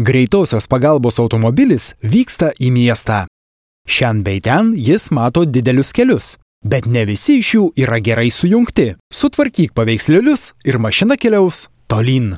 Greitosios pagalbos automobilis vyksta į miestą. Šiandien bei ten jis mato didelius kelius, bet ne visi iš jų yra gerai sujungti. Sutvarkyk paveikslėlius ir mašina keliaus tolyn.